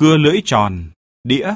cưa lưỡi tròn, đĩa,